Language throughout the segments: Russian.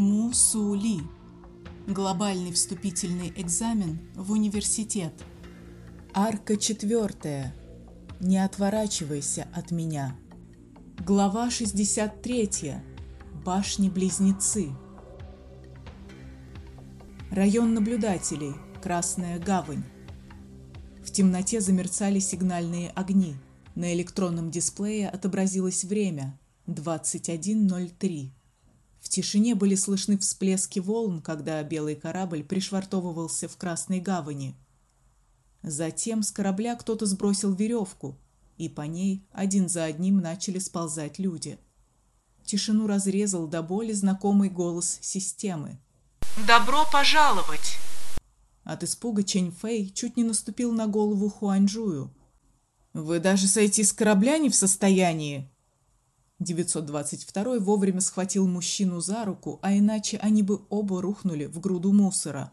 Мусули. Глобальный вступительный экзамен в университет. Арка четвертая. Не отворачивайся от меня. Глава 63. Башни-близнецы. Район наблюдателей. Красная гавань. В темноте замерцали сигнальные огни. На электронном дисплее отобразилось время 21:03. В тишине были слышны всплески волн, когда белый корабль пришвартовывался в Красной гавани. Затем с корабля кто-то сбросил веревку, и по ней один за одним начали сползать люди. Тишину разрезал до боли знакомый голос системы. Добро пожаловать. От испуга Чэнь Фэй чуть не наступил на голову Хуаньжую. Вы даже сойти с корабля не в состоянии, 922 вовремя схватил мужчину за руку, а иначе они бы оба рухнули в груду мусора.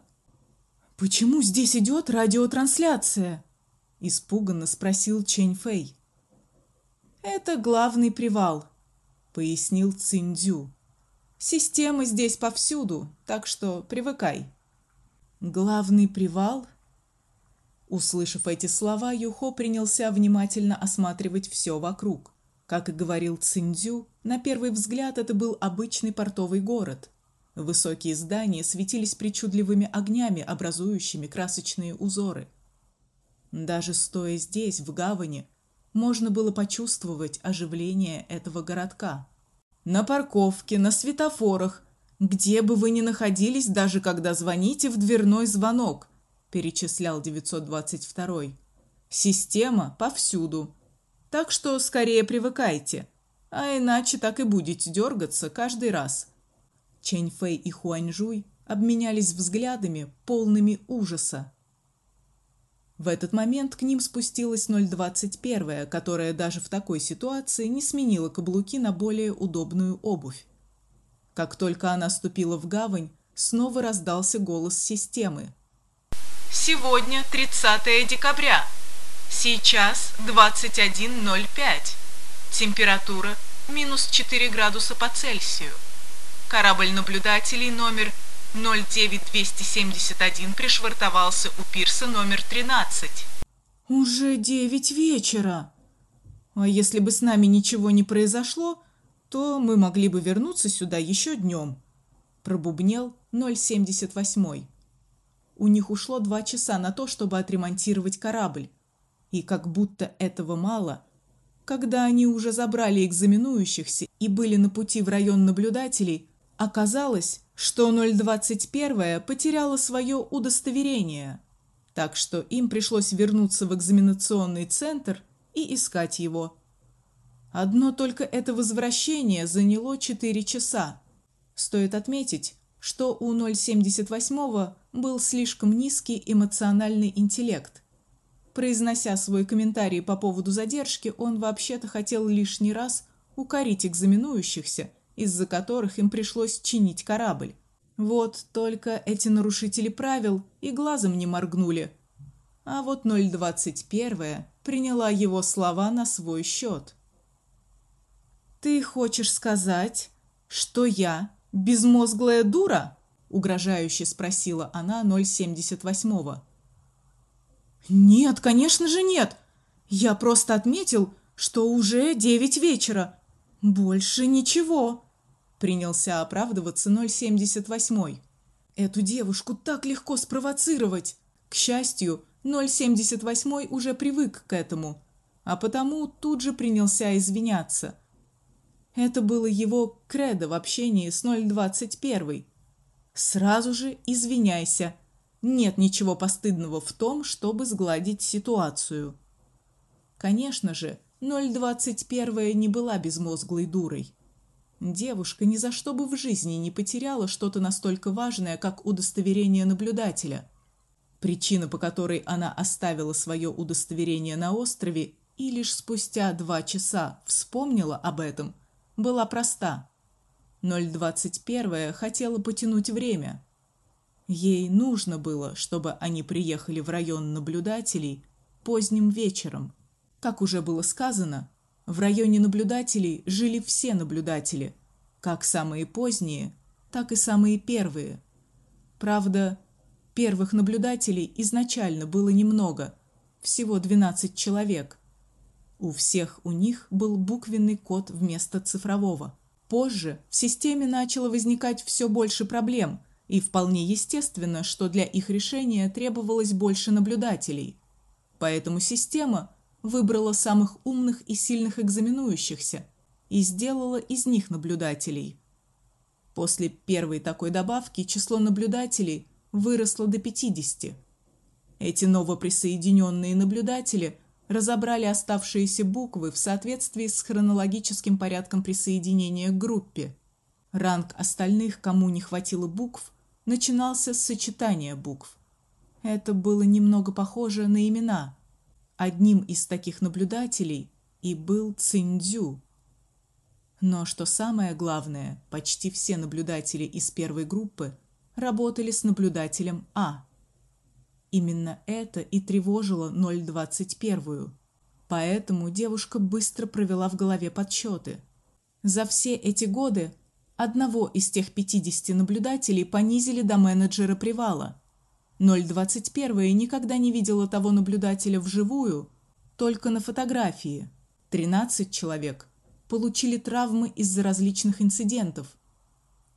Почему здесь идет радиотрансляция? испуганно спросил Чэнь Фэй. Это главный привал, пояснил Циндзю. Система здесь повсюду, так что привыкай. Главный привал? Услышав эти слова, Юхо принялся внимательно осматривать все вокруг. Как и говорил Циндзю, на первый взгляд это был обычный портовый город. Высокие здания светились причудливыми огнями, образующими красочные узоры. Даже стоя здесь, в гавани, можно было почувствовать оживление этого городка. На парковке, на светофорах, где бы вы ни находились, даже когда звоните в дверной звонок, перечислял 922. Система повсюду. Так что скорее привыкайте, а иначе так и будете дергаться каждый раз. Чэнь Фэй и Хуаньжуй обменялись взглядами, полными ужаса. В этот момент к ним спустилась 021, которая даже в такой ситуации не сменила каблуки на более удобную обувь. Как только она ступила в гавань, снова раздался голос системы. Сегодня 30 декабря. Сейчас 21.05. Температура минус 4 градуса по Цельсию. Корабль наблюдателей номер 09271 пришвартовался у пирса номер 13. Уже девять вечера. А если бы с нами ничего не произошло, то мы могли бы вернуться сюда еще днем. Пробубнел 078. У них ушло два часа на то, чтобы отремонтировать корабль. И как будто этого мало, когда они уже забрали экзаменующихся и были на пути в район наблюдателей, оказалось, что 021 потеряла свое удостоверение. Так что им пришлось вернуться в экзаменационный центр и искать его. Одно только это возвращение заняло 4 часа. Стоит отметить, что у 078 был слишком низкий эмоциональный интеллект. Произнося свой комментарий по поводу задержки, он вообще-то хотел лишний раз укорить экзаменующихся, из-за которых им пришлось чинить корабль. Вот только эти нарушители правил и глазом не моргнули. А вот 021 приняла его слова на свой счет. Ты хочешь сказать, что я безмозглая дура? угрожающе спросила она 078-го. Нет, конечно же нет. Я просто отметил, что уже девять вечера. Больше ничего. Принялся оправдываться 078. Эту девушку так легко спровоцировать. К счастью, 078 уже привык к этому, а потому тут же принялся извиняться. Это было его кредо в общении с 021. Сразу же извиняйся нет ничего постыдного в том, чтобы сгладить ситуацию. Конечно же, 021 не была безмозглой дурой. Девушка ни за что бы в жизни не потеряла что-то настолько важное, как удостоверение наблюдателя. Причина, по которой она оставила свое удостоверение на острове и лишь спустя два часа вспомнила об этом, была проста. 021 хотела потянуть время, Ей нужно было, чтобы они приехали в район наблюдателей поздним вечером. Как уже было сказано, в районе наблюдателей жили все наблюдатели, как самые поздние, так и самые первые. Правда, первых наблюдателей изначально было немного, всего 12 человек. У всех у них был буквенный код вместо цифрового. Позже в системе начало возникать все больше проблем, и вполне естественно, что для их решения требовалось больше наблюдателей. Поэтому система выбрала самых умных и сильных экзаменующихся и сделала из них наблюдателей. После первой такой добавки число наблюдателей выросло до 50. Эти новоприсоединенные наблюдатели разобрали оставшиеся буквы в соответствии с хронологическим порядком присоединения к группе. Ранг остальных, кому не хватило букв, начинался с сочетания букв. Это было немного похоже на имена. Одним из таких наблюдателей и был Циндзю. Но что самое главное, почти все наблюдатели из первой группы работали с наблюдателем А. Именно это и тревожило 021. Поэтому девушка быстро провела в голове подсчеты. За все эти годы одного из тех 50 наблюдателей понизили до менеджера привала. 021 никогда не видела того наблюдателя вживую, только на фотографии. 13 человек получили травмы из-за различных инцидентов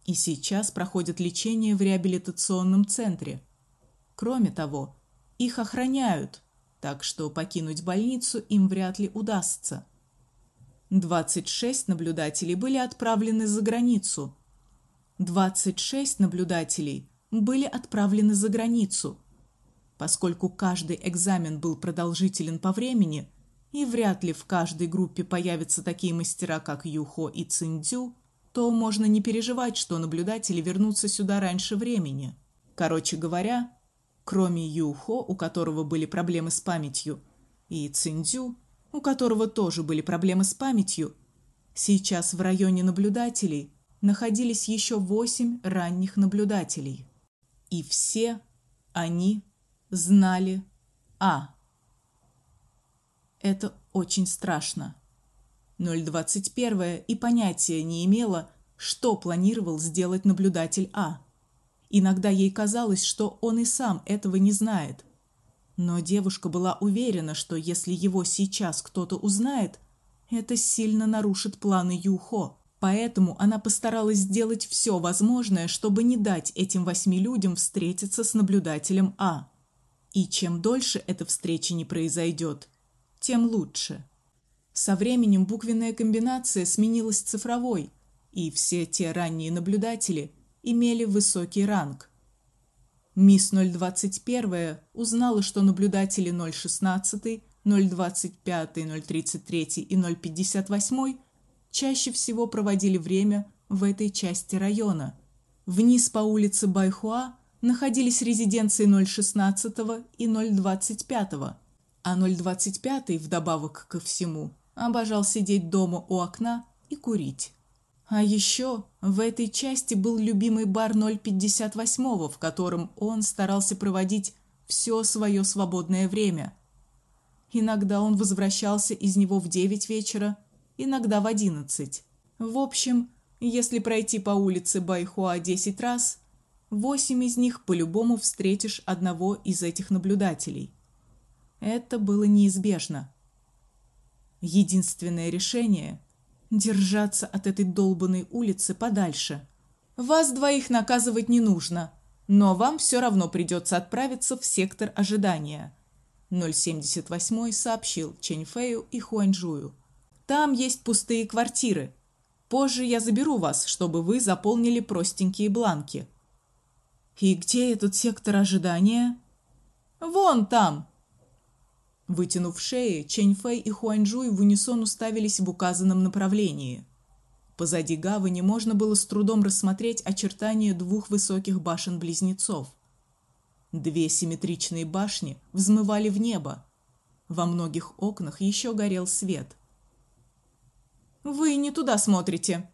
и сейчас проходят лечение в реабилитационном центре. Кроме того, их охраняют, так что покинуть больницу им вряд ли удастся. 26 наблюдателей были отправлены за границу. 26 наблюдателей были отправлены за границу. Поскольку каждый экзамен был продолжителен по времени, и вряд ли в каждой группе появятся такие мастера, как Юхо и Циндзю, то можно не переживать, что наблюдатели вернутся сюда раньше времени. Короче говоря, кроме Юхо, у которого были проблемы с памятью, и Циндзю, у которого тоже были проблемы с памятью, сейчас в районе наблюдателей находились еще восемь ранних наблюдателей. И все они знали А. Это очень страшно. 021 и понятия не имела, что планировал сделать наблюдатель А. Иногда ей казалось, что он и сам этого не знает. Но девушка была уверена, что если его сейчас кто-то узнает, это сильно нарушит планы Юхо. Поэтому она постаралась сделать все возможное, чтобы не дать этим восьми людям встретиться с наблюдателем А. И чем дольше эта встреча не произойдет, тем лучше. Со временем буквенная комбинация сменилась цифровой, и все те ранние наблюдатели имели высокий ранг. Мисс 021 узнала, что наблюдатели 016, 025, 033 и 058 чаще всего проводили время в этой части района. Вниз по улице Байхуа находились резиденции 016 и 025, а 025 вдобавок ко всему обожал сидеть дома у окна и курить. А еще в этой части был любимый бар 058, в котором он старался проводить все свое свободное время. Иногда он возвращался из него в 9 вечера, иногда в 11. В общем, если пройти по улице Байхуа 10 раз, восемь из них по-любому встретишь одного из этих наблюдателей. Это было неизбежно. Единственное решение держаться от этой долбанной улицы подальше. Вас двоих наказывать не нужно, но вам все равно придется отправиться в сектор ожидания. 078 сообщил Чэньфэю и Хуаньжую. Там есть пустые квартиры. Позже я заберу вас, чтобы вы заполнили простенькие бланки. И где этот сектор ожидания? Вон там, Вытянув шеи, Чэньфэй и Хуаньжуй в унисон уставились в указанном направлении. Позади гавани можно было с трудом рассмотреть очертания двух высоких башен-близнецов. Две симметричные башни взмывали в небо. Во многих окнах еще горел свет. Вы не туда смотрите.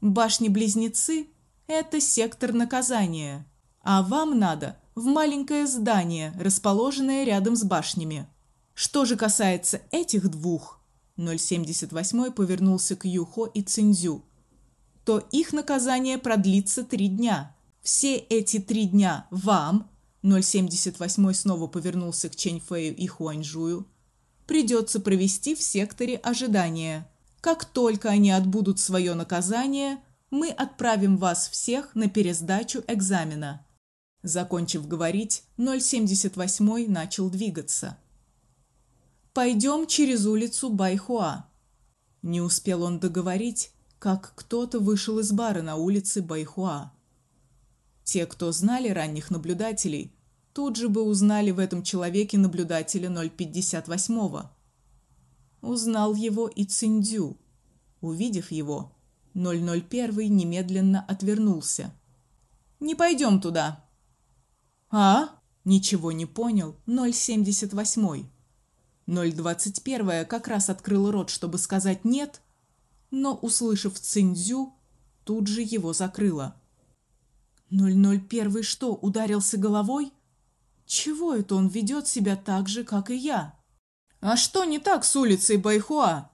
Башни-близнецы это сектор наказания, а вам надо в маленькое здание, расположенное рядом с башнями. Что же касается этих двух, 078 повернулся к Юхо и Цинзю, то их наказание продлится три дня. Все эти три дня вам 078 снова повернулся к Чэньфэю и Хуаньжую. Придется провести в секторе ожидания. Как только они отбудут свое наказание, мы отправим вас всех на пересдачу экзамена. Закончив говорить, 078 начал двигаться. Пойдем через улицу Байхуа. Не успел он договорить, как кто-то вышел из бара на улице Байхуа. Те, кто знали ранних наблюдателей, тут же бы узнали в этом человеке наблюдателя 058-го. Узнал его и Циндю. Увидев его, 001 немедленно отвернулся. Не пойдем туда. А? Ничего не понял 078. 021 как раз открыл рот, чтобы сказать нет, но услышав Циндзю, тут же его закрыла. 001 что, ударился головой? Чего это он ведет себя так же, как и я? А что не так с улицей Байхуа?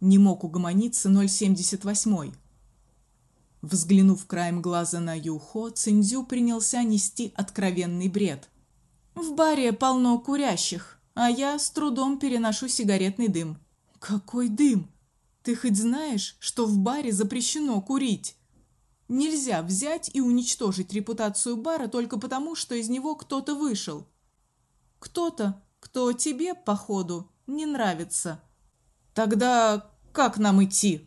Не мог угомониться 078. Взглянув краем глаза на Юхо, Циндзю принялся нести откровенный бред. В баре полно курящих, а я с трудом переношу сигаретный дым. Какой дым? Ты хоть знаешь, что в баре запрещено курить? Нельзя взять и уничтожить репутацию бара только потому, что из него кто-то вышел. Кто-то, кто тебе, походу, не нравится. Тогда как нам идти?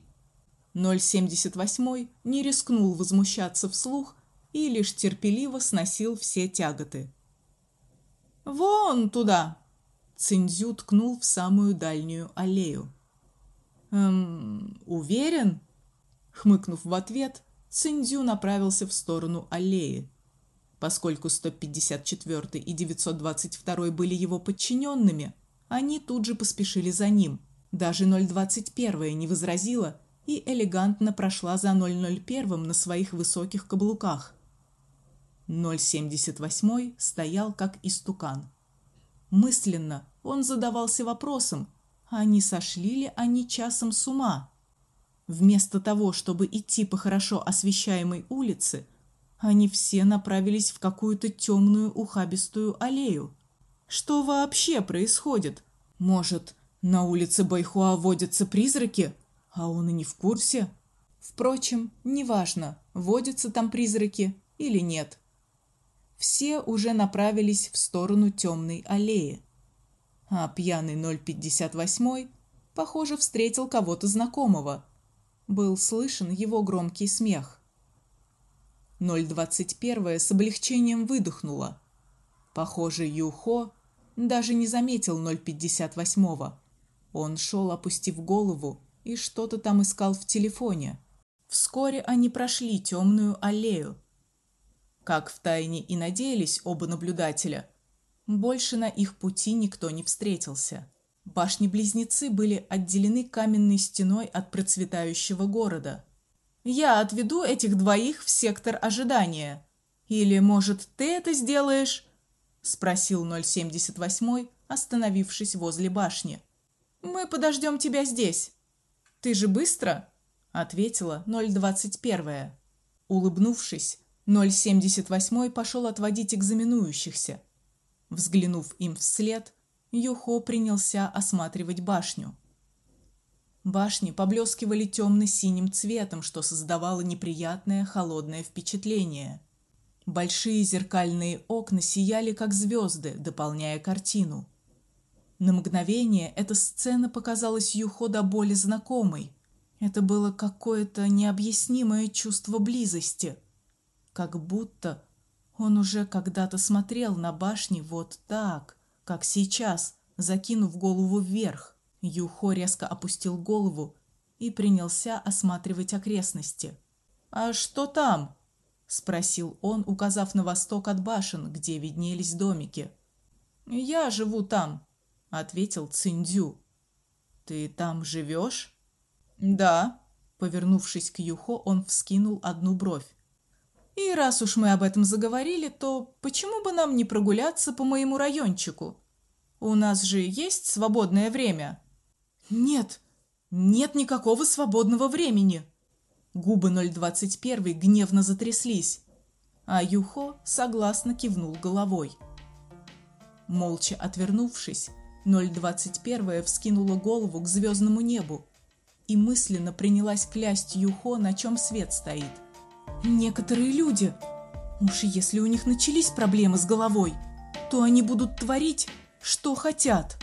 078 не рискнул возмущаться вслух и лишь терпеливо сносил все тяготы. Вон туда. Цинзю ткнул в самую дальнюю аллею. Эм, уверен? Хмыкнув в ответ, Циндзю направился в сторону аллеи. Поскольку 154 и 922 были его подчиненными, они тут же поспешили за ним. Даже 021 не возразила и элегантно прошла за 001 на своих высоких каблуках. 078 стоял как истукан. Мысленно он задавался вопросом: а не сошли ли они часом с ума? Вместо того, чтобы идти по хорошо освещаемой улице, они все направились в какую-то темную ухабистую аллею. Что вообще происходит? Может, на улице Байхуа водятся призраки, а он и не в курсе? Впрочем, неважно, водятся там призраки или нет. Все уже направились в сторону темной аллеи. А пьяный 058, похоже, встретил кого-то знакомого был слышен его громкий смех. 021 с облегчением выдохнула. Похоже, Юхо даже не заметил 058-го. Он шел, опустив голову, и что-то там искал в телефоне. Вскоре они прошли темную аллею. Как в тайне и надеялись оба наблюдателя, больше на их пути никто не встретился. Башни-близнецы были отделены каменной стеной от процветающего города. Я отведу этих двоих в сектор ожидания. Или, может, ты это сделаешь? спросил 078, остановившись возле башни. Мы подождем тебя здесь. Ты же быстро, ответила 021. Улыбнувшись, 078 пошел отводить экзаменующихся. Взглянув им вслед, Юхо принялся осматривать башню. Башни поблескивали темно-синим цветом, что создавало неприятное холодное впечатление. Большие зеркальные окна сияли как звезды, дополняя картину. На мгновение эта сцена показалась Юхо до боли знакомой. Это было какое-то необъяснимое чувство близости, как будто он уже когда-то смотрел на башни вот так как сейчас, закинув голову вверх. Юхо резко опустил голову и принялся осматривать окрестности. А что там? спросил он, указав на восток от башен, где виднелись домики. Я живу там, ответил Циндю. Ты там живешь? Да, повернувшись к Юхо, он вскинул одну бровь. И раз уж мы об этом заговорили, то почему бы нам не прогуляться по моему райончику? У нас же есть свободное время. Нет. Нет никакого свободного времени. Губы 021 гневно затряслись, а Юхо согласно кивнул головой. Молча отвернувшись, 021 вскинула голову к звездному небу и мысленно принялась клясть Юхо, на чем свет стоит. Некоторые люди, уж если у них начались проблемы с головой, то они будут творить, что хотят.